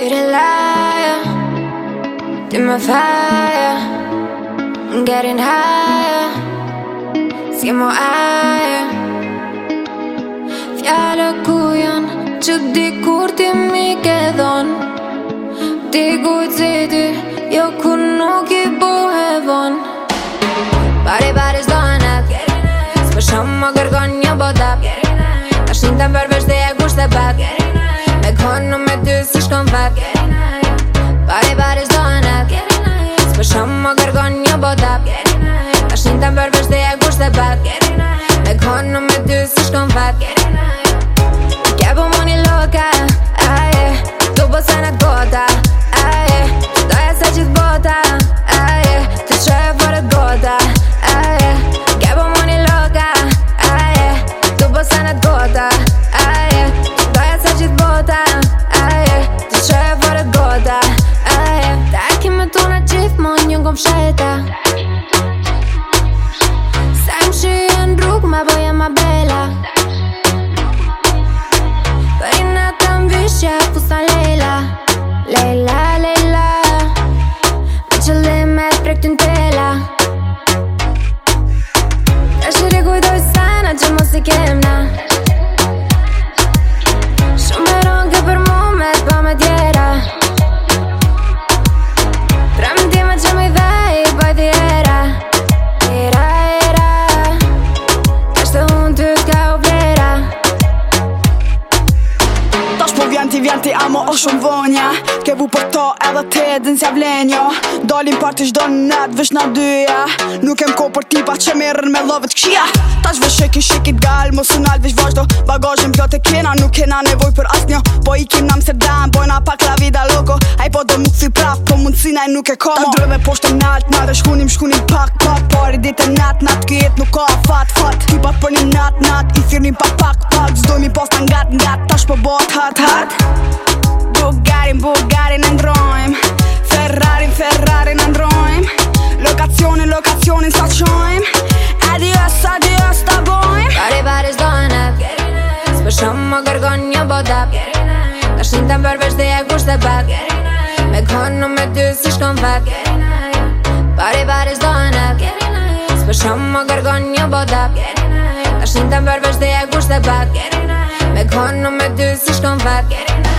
You're a liar fire I'm getting Si e mo Fjallë ku janë Që di kur ti mi ke Ti ku të ti Jo ku nuk i buhe vonë Pare pare zdo anët shumë më kërgon një botat Ta shintën përveç dhe e kushtë E kënë me ty si shkon fat Pari pari s'do e nat Së për shumë më kërkon një botap Ashtin të më përvesh dhe e gusht dhe pat E kënë në me ty si shkon fat kom fsheta Sa më shyë në rrug, ma boja ma bella Përina të më vyshja, fusa lejla Lejla, lejla Me po qëllë dhe me të prektin tela Ta shire kujtoj sana që mos i kem Vjanti vjanti amo o shumë vonja Ke bu për to edhe te edhe nësja vlenjo Dalim për të në natë, vësh në dyja Nuk em ko për tipa që merën me lovët këshia Ta shve shiki shiki gal, Mos u nalë vish vazhdo Bagajin pjot e kena Nuk kena nevoj për as njo Po i kim në Amsterdam Bojna pak la vida loko Aj po do mu kësi prap Po mundësina nuk e komo Ta drëve poshtë në altë Nare shkunim shkunim pak pak Pari e nat nat Kjet nuk ka fat fat Tipa për një nat nat I thirnim pak pak pak mi posta ngat ngat Tash po bot hat hat Bugarin bugarin në ndrojm Ferrarin ferrarin në ndrojm Lokacionin lokacionin sa qojm Adios adios ta bojm Pari pari zdojn ap Së përshom më kërgon një bot ap Ta shim të më përvesh dhe e kusht dhe pak Me konu me dy si shkon pak Pari pari zdojn ap Së përshom më kërgon një bot ap Ta shim të më përvesh dhe e kusht dhe pak Me konë në me dy si shkon vet